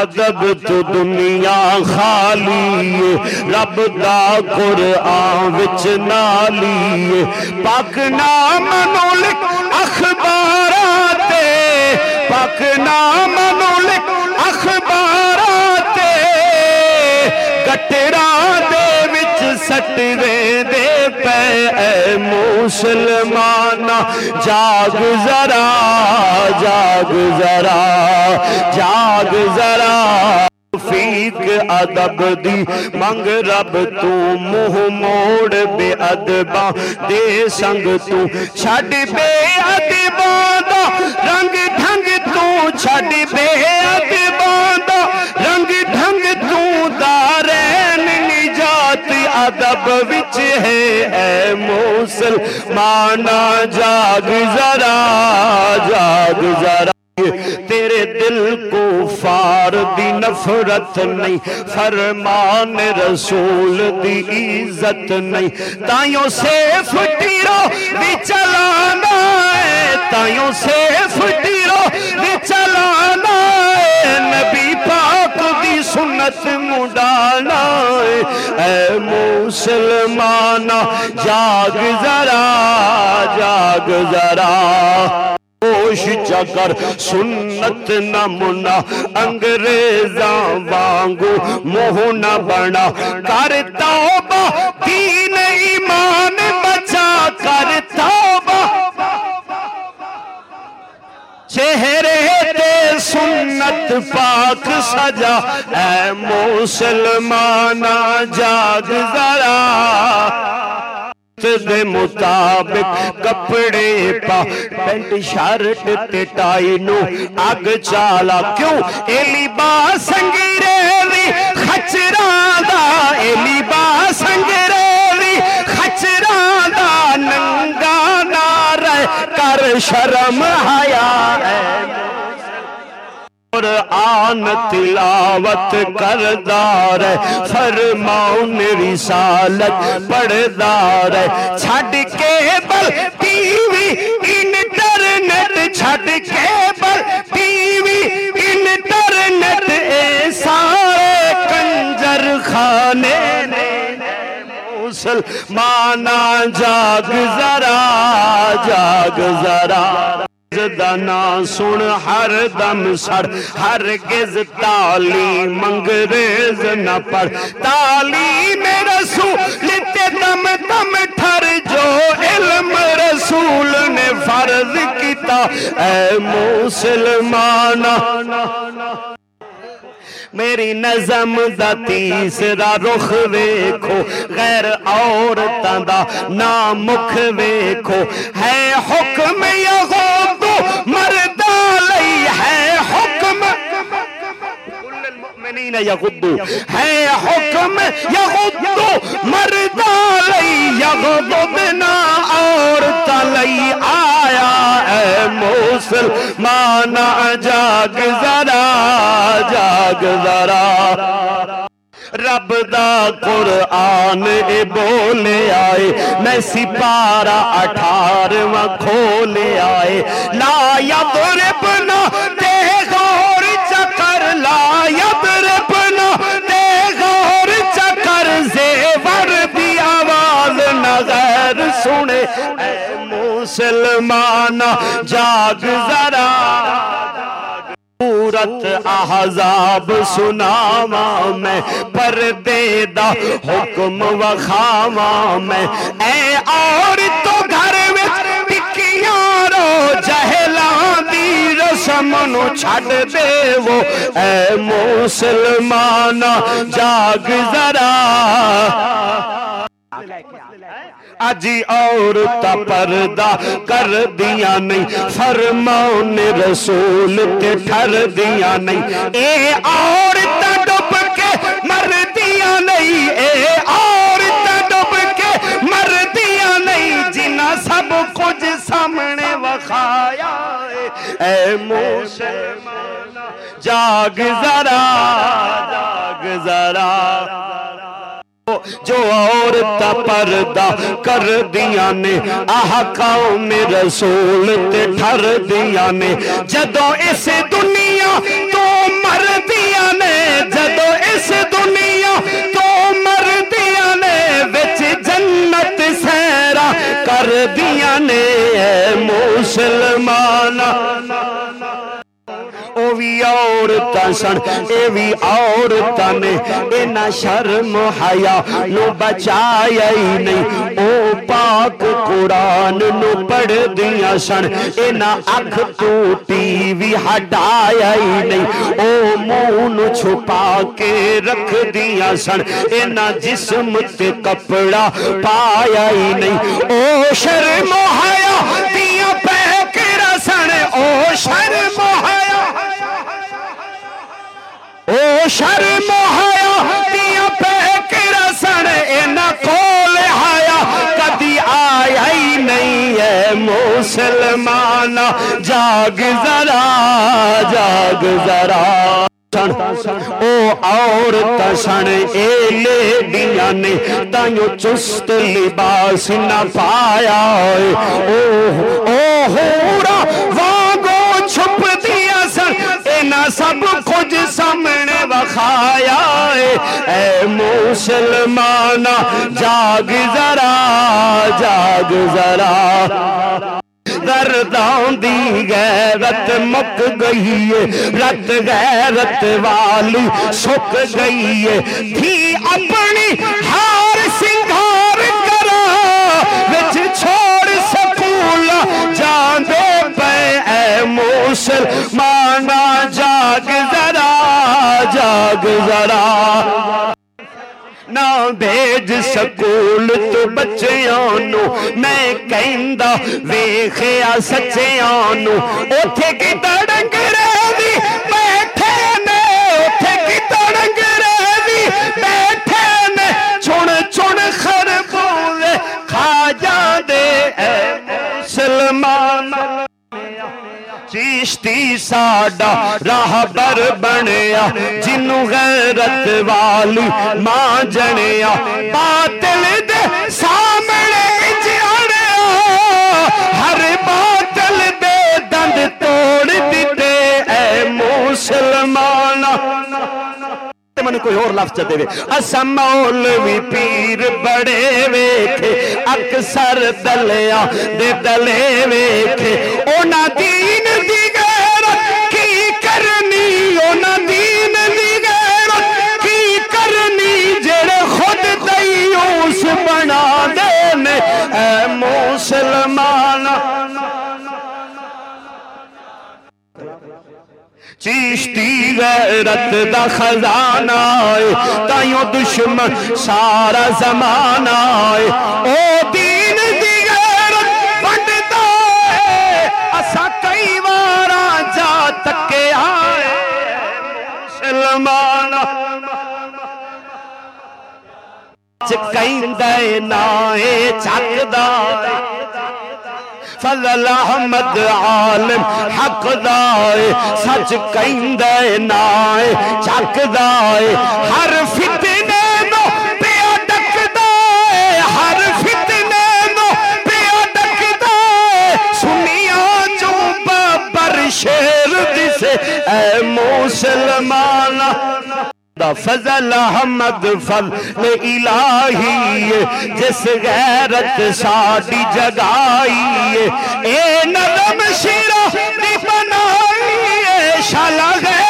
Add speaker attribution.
Speaker 1: ادب تو دنیا خالی رب دا قرآن وچ نالی پاک نام نو لکھ اخبارات پاک نام نو لکھ اخبارات گٹرا دے وچ سٹ دے پے مسلمانا جاگ ذرا جاگ ذرا جاگ ذرا فیق ادب دی، منگ رب تو منہ موڑ بے ادبا دے سنگ تو چھڑ بے ادبا دا، رنگ ڈھنگ تو چھڑ بے ادبا دا ادب وچ ہے، اے مسلمانا جاگ ذرا جاگ ذرا۔ تیرے دل کو فار دی نفرت نہیں، فرمان رسول دی عزت نہیں۔ تائیوں سے فٹیرو دی مسلمانہ، جاگ ذرا جاگ ذرا۔ کوش چکر سنت نہ منا انگریزاں وانگو موہ نہ بنا۔ کر توبہ، دین ایمان بچا۔ کر توبہ۔ چہرے سنت پاک سجا۔ اے مسلمانہ، جاگ ذرا۔ دے مطابق کپڑے پا۔ پینٹ شارٹ تے ٹائی نو اگ چالا۔ کیوں؟ اے لباس انگریزی خچران دا۔ اے لباس انگریزی خچران دا۔ ننگا نہ رہ کر شرم حیا ہے قرآن تلاوت کردار ہے فرماؤن رسالت پڑھدار ہے چھڑ کیبل، ٹی وی، انٹرنیٹ چھڑ کیبل، ٹی وی، انٹرنیٹ، اے سارے کنجر خانے نے مسلمانا جاگ ذرا جاگ ذرا۔ دنا سن، ہر دم سر ہر گز تعلیم انگریز نہ پڑھ تعلیم رسول تے دم دم ٹھر جو علم رسول نے فرض کیتا۔ اے مسلمانہ، میری نظم دا تیسرا رخ ویکھو۔ غیر عورتاں دا نام مکھ ویکھو۔ ہے حکم یغوض المؤمنین یغضو ہے حکم یغضو مردہ لئی یغضبنا عورتاں لئی آیا اے مسلمانہ جاگ ذرا جاگ ذرا. رب دا قرآن اے بولے آئے. میں سپارہ اٹھارواں کھولے آئے. لا یضربنا دے مسلمانہ، جاگ ذرا۔ صورت احزاب سناوا میں پردے دا حکم وخاوا میں۔ اے اور تو گھر وچ ٹکیاں رو جہلاں دی رسم نو چھڈ دے وہ اے مسلمانہ، جاگ ذرا۔ اجی عورت پردہ کر دیا نہیں فرمان رسول تے ٹھر دیا نہیں۔ اے عورت ڈب کے مر دیا نہیں، اے عورت ڈب کے مر دیا نہیں۔ جنہ سب کچھ سامنے وخایا اے مسلمان جاگ ذرا۔ جو عورت پردہ کر دیا نے آہ قوم رسول تے ٹھر دیا نے۔ جدو اس دنیا تو مر دیا نے، جدو اس دنیا تو مر دیا نے، وچ جنت سیرا کر دیا نے۔ مسلمان بھی عورتاں سن اے وی عورتاں نے اینا شرم حیا نو بچایا ہی نہیں او پاک قرآن نو پڑھ دیا سن اینا اکھ تو ٹی وی ہٹایا ہی نہیں او مون چھپا کے رکھ دیا سن اینا جسم تے کپڑا پایا ہی نہیں او شرم حیا شرم حیا پہ کرا اینا کول حیا کدی آیا ہی نہیں ہے مسلمان۔ جاگ ذرا جاگ ذرا۔ او عورت اے لیڈیاں نے تائیوں چست لباس نہ پایا او او ہورا سن سب کچھ سامنے وخایا اے مسلمانا جاگ ذرا جاگ ذرا۔ دردان دی غیرت مک گئی ہے۔ رت غیرت والی سک گئی ہے۔ بھیج سکول تو بچیاں نو میں کہندا ویکھیا سچیاں نو اوتھے کی تڑنگ رہی بیٹھے نے اوتھے کی تڑنگ رہی بیٹھے نے چھن چھن خربوزے کھا جاندے اے مسلمان چیشتی ساڈا راہ بر بنیا جنو غیرت والی ماں جنیا۔ باطل دے سامنے جانیا ہر باطل دے دند توڑ دیتے، اے مسلمان من کوئی اور لفظ دے وے۔ اسا مولوی پیر بڑے ویکھے، اکثر دلیا دے دلے ویکھے۔ اونا دی چیشتی غیرت دا خزانہ آئے تائیوں دشمن سارا زمانہ آئے او دین دی غیرت بندتا ہے، اسا کئی وارا جا تکے آئے۔ مسلمان چکائندے نائے چک دائے فضل احمد عالم حق دائے سچ کہیں کہندے نائے چک دائے حرف دا فضل احمد، فضل الہی جس غیرت ساڈی جگائی اے نظم شیرہ، دی بنائی شالا غیرت